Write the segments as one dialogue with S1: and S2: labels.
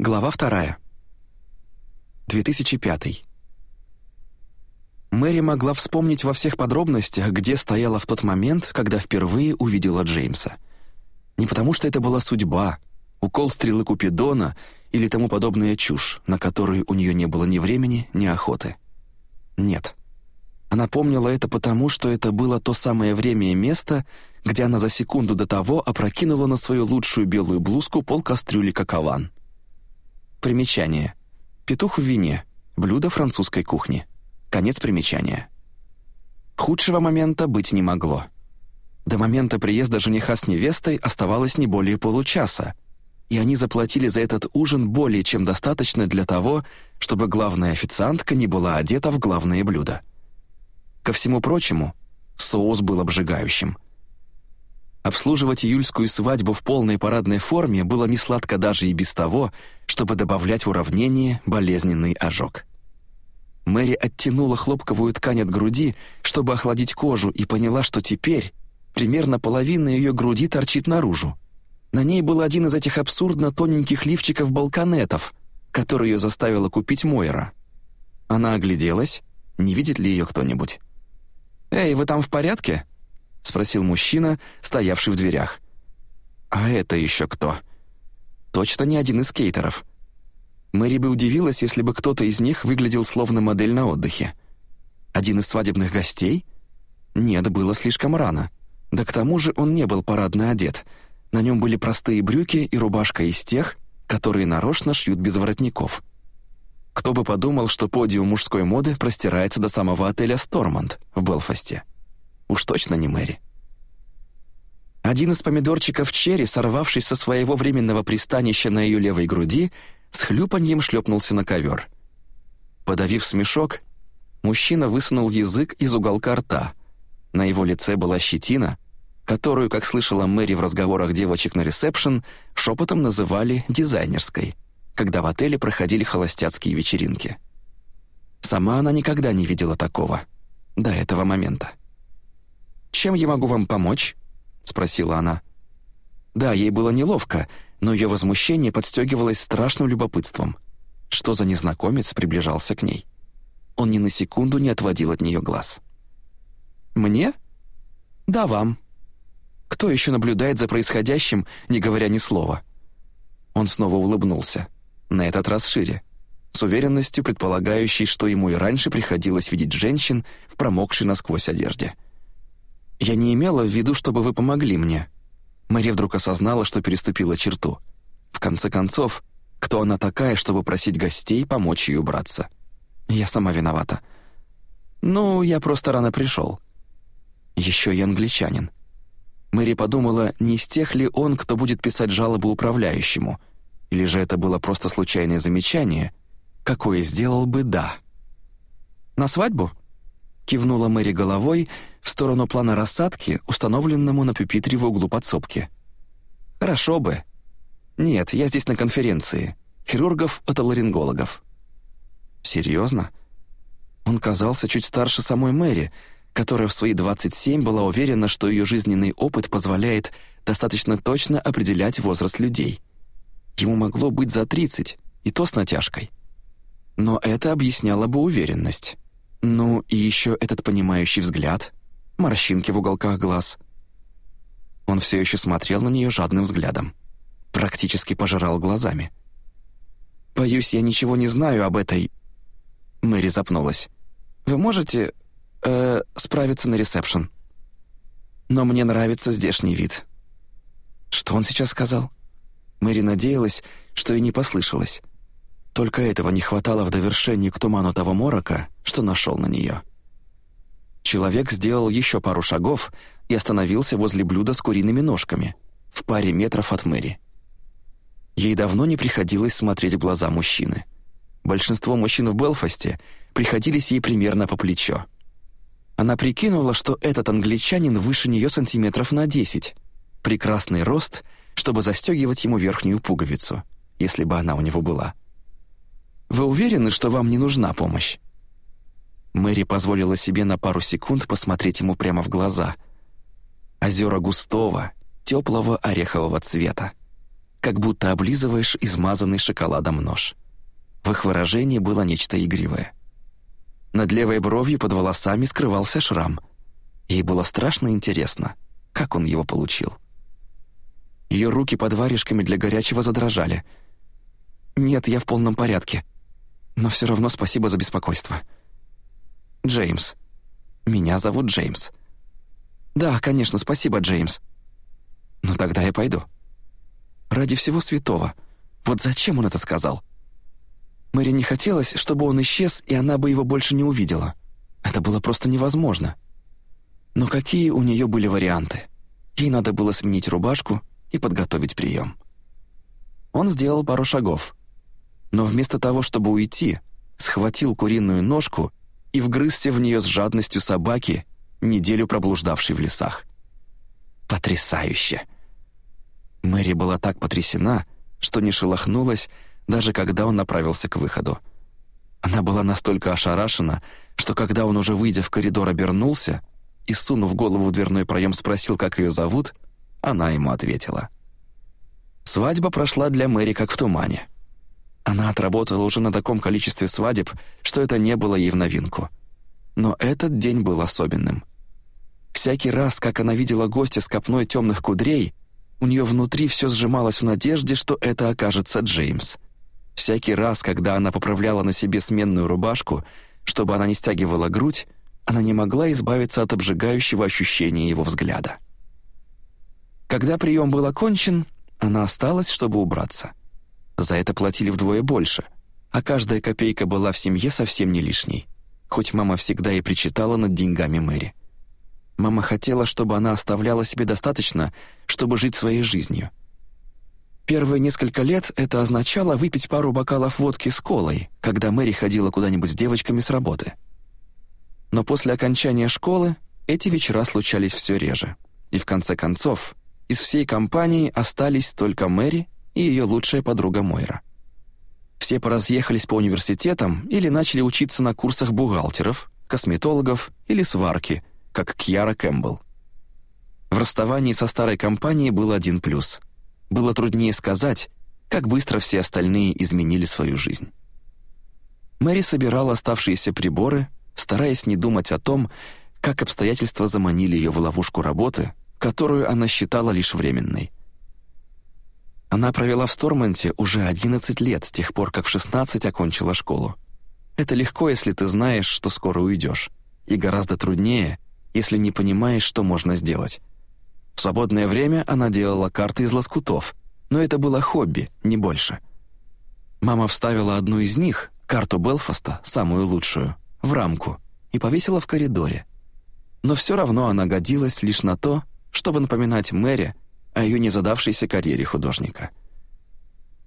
S1: Глава вторая. 2005. Мэри могла вспомнить во всех подробностях, где стояла в тот момент, когда впервые увидела Джеймса. Не потому что это была судьба, укол стрелы Купидона или тому подобная чушь, на которую у нее не было ни времени, ни охоты. Нет. Она помнила это потому, что это было то самое время и место, где она за секунду до того опрокинула на свою лучшую белую блузку пол кастрюли какован. Примечание. Петух в вине. Блюдо французской кухни. Конец примечания. Худшего момента быть не могло. До момента приезда жениха с невестой оставалось не более получаса, и они заплатили за этот ужин более чем достаточно для того, чтобы главная официантка не была одета в главное блюдо. Ко всему прочему, соус был обжигающим. Обслуживать июльскую свадьбу в полной парадной форме было несладко даже и без того, чтобы добавлять в уравнение болезненный ожог. Мэри оттянула хлопковую ткань от груди, чтобы охладить кожу, и поняла, что теперь примерно половина ее груди торчит наружу. На ней был один из этих абсурдно тоненьких лифчиков-балконетов, который ее заставила купить Мойра. Она огляделась, не видит ли ее кто-нибудь. «Эй, вы там в порядке?» — спросил мужчина, стоявший в дверях. «А это еще кто?» «Точно не один из скейтеров». Мэри бы удивилась, если бы кто-то из них выглядел словно модель на отдыхе. Один из свадебных гостей? Нет, было слишком рано. Да к тому же он не был парадно одет. На нем были простые брюки и рубашка из тех, которые нарочно шьют без воротников. Кто бы подумал, что подиум мужской моды простирается до самого отеля «Сторманд» в Белфасте. Уж точно не Мэри. Один из помидорчиков черри, сорвавшись со своего временного пристанища на ее левой груди, с хлюпаньем шлепнулся на ковер. Подавив смешок, мужчина высунул язык из уголка рта. На его лице была щетина, которую, как слышала Мэри в разговорах девочек на ресепшн, шепотом называли «дизайнерской», когда в отеле проходили холостяцкие вечеринки. Сама она никогда не видела такого. До этого момента. «Чем я могу вам помочь?» — спросила она. Да, ей было неловко, но ее возмущение подстегивалось страшным любопытством. Что за незнакомец приближался к ней? Он ни на секунду не отводил от нее глаз. «Мне?» «Да, вам. Кто еще наблюдает за происходящим, не говоря ни слова?» Он снова улыбнулся, на этот раз шире, с уверенностью предполагающей, что ему и раньше приходилось видеть женщин в промокшей насквозь одежде. «Я не имела в виду, чтобы вы помогли мне». Мэри вдруг осознала, что переступила черту. В конце концов, кто она такая, чтобы просить гостей помочь ей убраться? Я сама виновата. Ну, я просто рано пришел. Еще и англичанин. Мэри подумала, не из тех ли он, кто будет писать жалобы управляющему, или же это было просто случайное замечание, какое сделал бы «да». «На свадьбу?» — кивнула Мэри головой в сторону плана рассадки, установленному на пюпитре в углу подсобки. «Хорошо бы. Нет, я здесь на конференции. Хирургов-отоларингологов». «Серьезно?» Он казался чуть старше самой Мэри, которая в свои 27 была уверена, что ее жизненный опыт позволяет достаточно точно определять возраст людей. Ему могло быть за 30, и то с натяжкой. Но это объясняло бы уверенность. Ну, и еще этот понимающий взгляд, морщинки в уголках глаз. Он все еще смотрел на нее жадным взглядом. Практически пожирал глазами. «Боюсь, я ничего не знаю об этой...» Мэри запнулась. «Вы можете... Э, справиться на ресепшн?» «Но мне нравится здешний вид». «Что он сейчас сказал?» Мэри надеялась, что и не послышалось. Только этого не хватало в довершении к туману того морока, что нашел на нее. Человек сделал еще пару шагов и остановился возле блюда с куриными ножками, в паре метров от Мэри. Ей давно не приходилось смотреть в глаза мужчины. Большинство мужчин в Белфасте приходились ей примерно по плечо. Она прикинула, что этот англичанин выше нее сантиметров на десять. Прекрасный рост, чтобы застегивать ему верхнюю пуговицу, если бы она у него была. Вы уверены, что вам не нужна помощь?» Мэри позволила себе на пару секунд посмотреть ему прямо в глаза. Озера густого, теплого орехового цвета. как будто облизываешь измазанный шоколадом нож. В их выражении было нечто игривое. Над левой бровью под волосами скрывался шрам. Ей было страшно интересно, как он его получил. Ее руки под варежками для горячего задрожали. «Нет, я в полном порядке. Но все равно спасибо за беспокойство». «Джеймс. Меня зовут Джеймс». «Да, конечно, спасибо, Джеймс. Ну тогда я пойду». «Ради всего святого. Вот зачем он это сказал?» Мэри не хотелось, чтобы он исчез, и она бы его больше не увидела. Это было просто невозможно. Но какие у нее были варианты? Ей надо было сменить рубашку и подготовить прием. Он сделал пару шагов. Но вместо того, чтобы уйти, схватил куриную ножку и вгрызся в нее с жадностью собаки, неделю проблуждавшей в лесах. Потрясающе! Мэри была так потрясена, что не шелохнулась, даже когда он направился к выходу. Она была настолько ошарашена, что когда он уже выйдя в коридор обернулся и, сунув голову в дверной проем, спросил, как ее зовут, она ему ответила. Свадьба прошла для Мэри как в тумане. Она отработала уже на таком количестве свадеб, что это не было ей в новинку. Но этот день был особенным. Всякий раз, как она видела гостя с копной темных кудрей, у нее внутри все сжималось в надежде, что это окажется Джеймс. Всякий раз, когда она поправляла на себе сменную рубашку, чтобы она не стягивала грудь, она не могла избавиться от обжигающего ощущения его взгляда. Когда прием был окончен, она осталась, чтобы убраться. За это платили вдвое больше, а каждая копейка была в семье совсем не лишней, хоть мама всегда и причитала над деньгами Мэри. Мама хотела, чтобы она оставляла себе достаточно, чтобы жить своей жизнью — Первые несколько лет это означало выпить пару бокалов водки с колой, когда Мэри ходила куда-нибудь с девочками с работы. Но после окончания школы эти вечера случались все реже. И в конце концов, из всей компании остались только Мэри и ее лучшая подруга Мойра. Все поразъехались по университетам или начали учиться на курсах бухгалтеров, косметологов или сварки, как Кьяра Кэмпбелл. В расставании со старой компанией был один плюс — было труднее сказать, как быстро все остальные изменили свою жизнь. Мэри собирала оставшиеся приборы, стараясь не думать о том, как обстоятельства заманили ее в ловушку работы, которую она считала лишь временной. Она провела в Сторманте уже 11 лет с тех пор, как в 16 окончила школу. Это легко, если ты знаешь, что скоро уйдешь, и гораздо труднее, если не понимаешь, что можно сделать. В свободное время она делала карты из лоскутов, но это было хобби, не больше. Мама вставила одну из них, карту Белфаста, самую лучшую, в рамку и повесила в коридоре. Но все равно она годилась лишь на то, чтобы напоминать Мэри о ее незадавшейся карьере художника.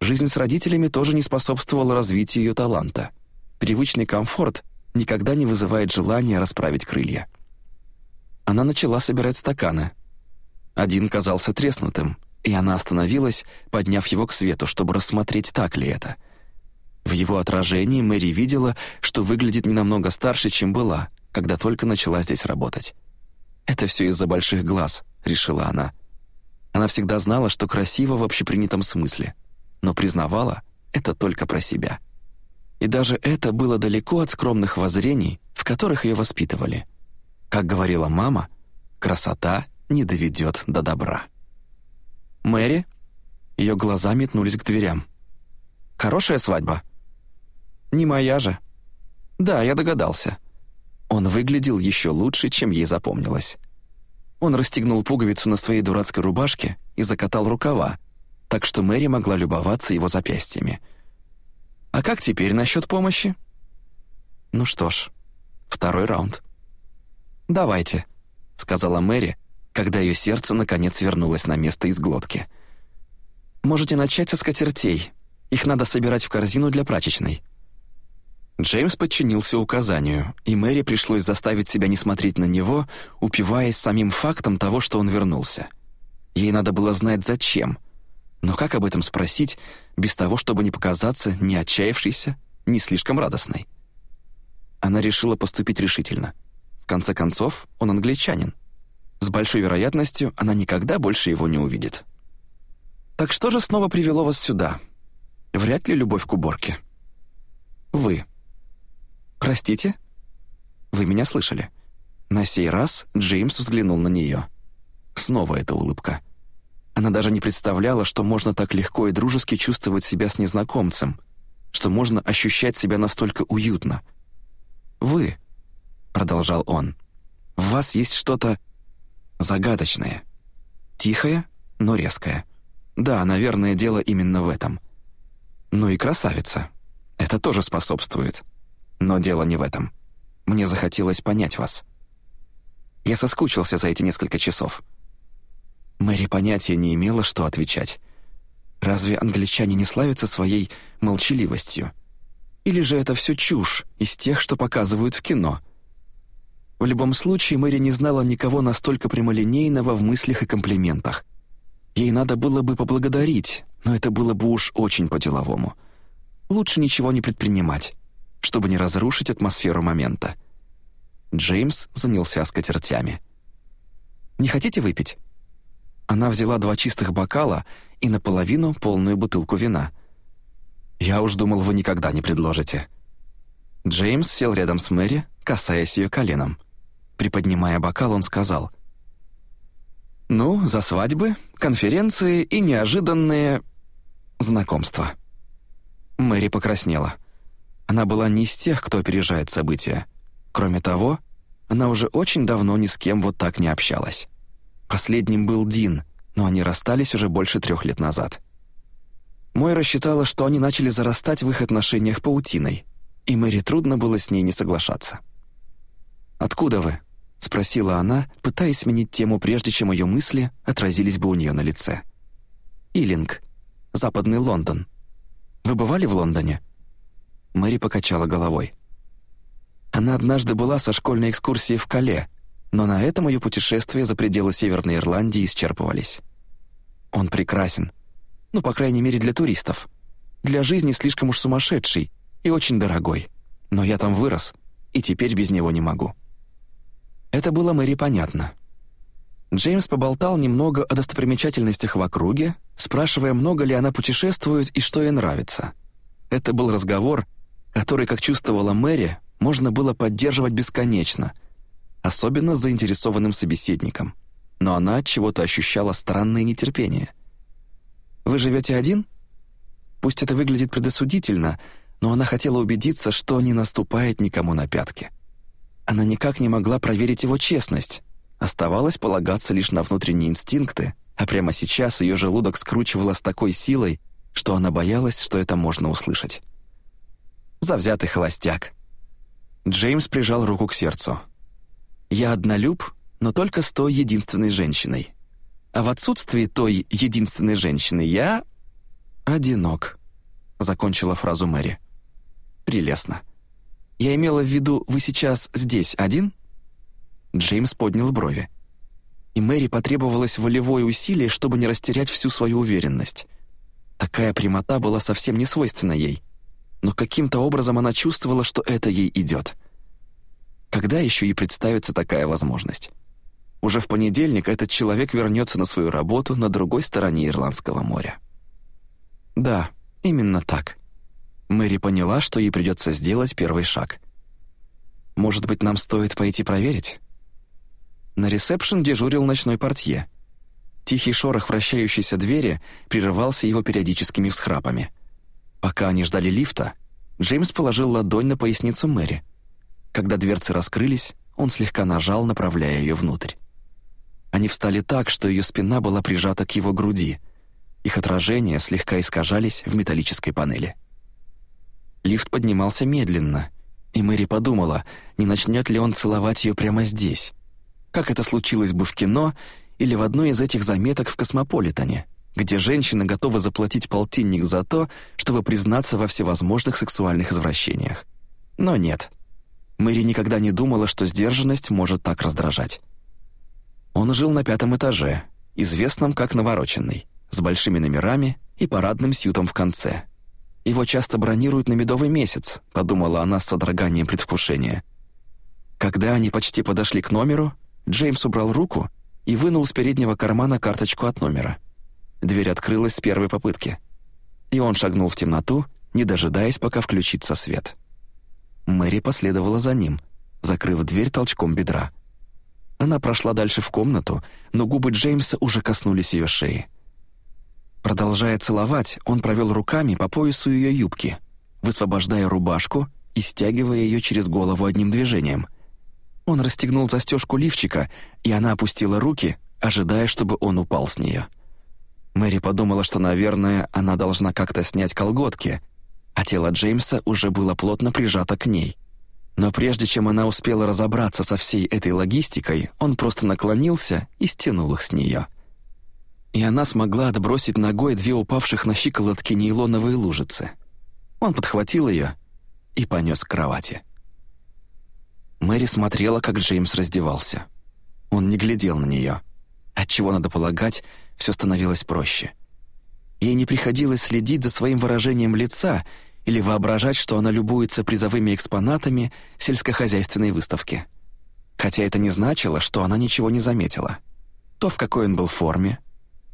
S1: Жизнь с родителями тоже не способствовала развитию ее таланта. Привычный комфорт никогда не вызывает желания расправить крылья. Она начала собирать стаканы — один казался треснутым, и она остановилась, подняв его к свету, чтобы рассмотреть, так ли это. В его отражении Мэри видела, что выглядит не намного старше, чем была, когда только начала здесь работать. «Это все из-за больших глаз», — решила она. Она всегда знала, что красиво в общепринятом смысле, но признавала это только про себя. И даже это было далеко от скромных воззрений, в которых ее воспитывали. Как говорила мама, красота не доведет до добра. Мэри? Ее глаза метнулись к дверям. Хорошая свадьба? Не моя же. Да, я догадался. Он выглядел еще лучше, чем ей запомнилось. Он расстегнул пуговицу на своей дурацкой рубашке и закатал рукава, так что Мэри могла любоваться его запястьями. «А как теперь насчет помощи?» «Ну что ж, второй раунд». «Давайте», — сказала Мэри, когда ее сердце наконец вернулось на место из глотки. «Можете начать со скатертей. Их надо собирать в корзину для прачечной». Джеймс подчинился указанию, и Мэри пришлось заставить себя не смотреть на него, упиваясь самим фактом того, что он вернулся. Ей надо было знать, зачем. Но как об этом спросить, без того, чтобы не показаться ни отчаявшейся, ни слишком радостной? Она решила поступить решительно. В конце концов, он англичанин — с большой вероятностью она никогда больше его не увидит. «Так что же снова привело вас сюда? Вряд ли любовь к уборке». «Вы». «Простите?» «Вы меня слышали?» На сей раз Джеймс взглянул на нее. Снова эта улыбка. Она даже не представляла, что можно так легко и дружески чувствовать себя с незнакомцем, что можно ощущать себя настолько уютно. «Вы», — продолжал он, — «в вас есть что-то загадочное, тихое, но резкое. Да, наверное, дело именно в этом. Ну и красавица. Это тоже способствует. Но дело не в этом. Мне захотелось понять вас». Я соскучился за эти несколько часов. Мэри понятия не имела, что отвечать. Разве англичане не славятся своей молчаливостью? Или же это все чушь из тех, что показывают в кино? В любом случае, Мэри не знала никого настолько прямолинейного в мыслях и комплиментах. Ей надо было бы поблагодарить, но это было бы уж очень по-деловому. Лучше ничего не предпринимать, чтобы не разрушить атмосферу момента. Джеймс занялся скатертями. «Не хотите выпить?» Она взяла два чистых бокала и наполовину полную бутылку вина. «Я уж думал, вы никогда не предложите». Джеймс сел рядом с Мэри, касаясь ее коленом. Приподнимая бокал, он сказал. «Ну, за свадьбы, конференции и неожиданные... знакомства». Мэри покраснела. Она была не из тех, кто опережает события. Кроме того, она уже очень давно ни с кем вот так не общалась. Последним был Дин, но они расстались уже больше трех лет назад. Мойра считала, что они начали зарастать в их отношениях паутиной, и Мэри трудно было с ней не соглашаться. «Откуда вы?» — спросила она, пытаясь сменить тему, прежде чем ее мысли отразились бы у нее на лице. «Илинг, Западный Лондон. Вы бывали в Лондоне?» Мэри покачала головой. Она однажды была со школьной экскурсией в Кале, но на этом ее путешествия за пределы Северной Ирландии исчерпывались. Он прекрасен. Ну, по крайней мере, для туристов. Для жизни слишком уж сумасшедший и очень дорогой. Но я там вырос, и теперь без него не могу. Это было Мэри понятно. Джеймс поболтал немного о достопримечательностях в округе, спрашивая, много ли она путешествует и что ей нравится. Это был разговор, который, как чувствовала Мэри, можно было поддерживать бесконечно, особенно с заинтересованным собеседником. Но она от чего-то ощущала странное нетерпение. «Вы живете один?» Пусть это выглядит предосудительно, но она хотела убедиться, что не наступает никому на пятки. Она никак не могла проверить его честность. Оставалось полагаться лишь на внутренние инстинкты, а прямо сейчас ее желудок скручивало с такой силой, что она боялась, что это можно услышать. «Завзятый холостяк», Джеймс прижал руку к сердцу. «Я однолюб, но только с той единственной женщиной. А в отсутствии той единственной женщины я... одинок», — закончила фразу Мэри. «Прелестно. Я имела в виду, вы сейчас здесь один?» Джеймс поднял брови. И Мэри потребовалось волевое усилие, чтобы не растерять всю свою уверенность. Такая прямота была совсем не свойственна ей но каким-то образом она чувствовала, что это ей идет. Когда еще ей представится такая возможность? Уже в понедельник этот человек вернется на свою работу на другой стороне Ирландского моря. Да, именно так. Мэри поняла, что ей придется сделать первый шаг. Может быть, нам стоит пойти проверить? На ресепшн дежурил ночной портье. Тихий шорох вращающейся двери прерывался его периодическими всхрапами — Пока они ждали лифта, Джеймс положил ладонь на поясницу Мэри. Когда дверцы раскрылись, он слегка нажал, направляя ее внутрь. Они встали так, что ее спина была прижата к его груди. Их отражения слегка искажались в металлической панели. Лифт поднимался медленно, и Мэри подумала, не начнет ли он целовать ее прямо здесь. Как это случилось бы в кино или в одной из этих заметок в «Космополитане», где женщина готова заплатить полтинник за то, чтобы признаться во всевозможных сексуальных извращениях. Но нет. Мэри никогда не думала, что сдержанность может так раздражать. Он жил на пятом этаже, известном как навороченный, с большими номерами и парадным сьютом в конце. Его часто бронируют на медовый месяц, подумала она с содроганием предвкушения. Когда они почти подошли к номеру, Джеймс убрал руку и вынул с переднего кармана карточку от номера — дверь открылась с первой попытки. И он шагнул в темноту, не дожидаясь, пока включится свет. Мэри последовала за ним, закрыв дверь толчком бедра. Она прошла дальше в комнату, но губы Джеймса уже коснулись ее шеи. Продолжая целовать, он провел руками по поясу ее юбки, высвобождая рубашку и стягивая ее через голову одним движением. Он расстегнул застежку лифчика, и она опустила руки, ожидая, чтобы он упал с нее. Мэри подумала, что, наверное, она должна как-то снять колготки, а тело Джеймса уже было плотно прижато к ней. Но прежде чем она успела разобраться со всей этой логистикой, он просто наклонился и стянул их с нее и она смогла отбросить ногой две упавших на щиколотки нейлоновые лужицы. Он подхватил ее и понес к кровати. Мэри смотрела, как Джеймс раздевался. Он не глядел на нее. Отчего, надо полагать, все становилось проще. Ей не приходилось следить за своим выражением лица или воображать, что она любуется призовыми экспонатами сельскохозяйственной выставки. Хотя это не значило, что она ничего не заметила. То, в какой он был форме,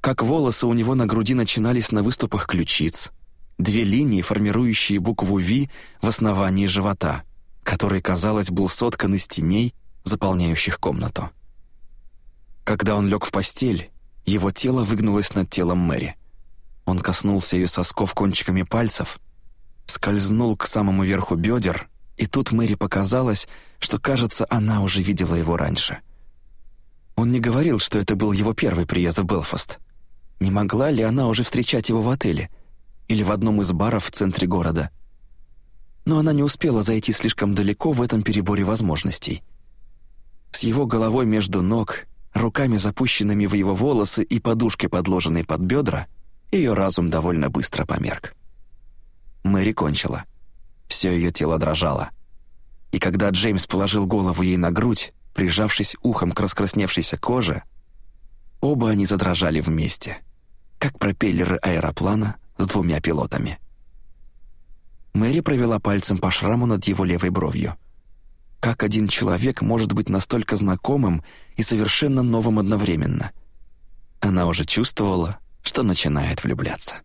S1: как волосы у него на груди начинались на выступах ключиц, две линии, формирующие букву «Ви» в основании живота, который, казалось, был соткан из теней, заполняющих комнату. Когда он лег в постель, его тело выгнулось над телом Мэри. Он коснулся ее сосков кончиками пальцев, скользнул к самому верху бедер, и тут Мэри показалось, что, кажется, она уже видела его раньше. Он не говорил, что это был его первый приезд в Белфаст. Не могла ли она уже встречать его в отеле или в одном из баров в центре города? Но она не успела зайти слишком далеко в этом переборе возможностей. С его головой между ног, руками запущенными в его волосы и подушкой, подложенной под бедра, ее разум довольно быстро померк. Мэри кончила. Все ее тело дрожало. И когда Джеймс положил голову ей на грудь, прижавшись ухом к раскрасневшейся коже, оба они задрожали вместе — как пропеллеры аэроплана с двумя пилотами. Мэри провела пальцем по шраму над его левой бровью. Как один человек может быть настолько знакомым и совершенно новым одновременно? Она уже чувствовала, что начинает влюбляться.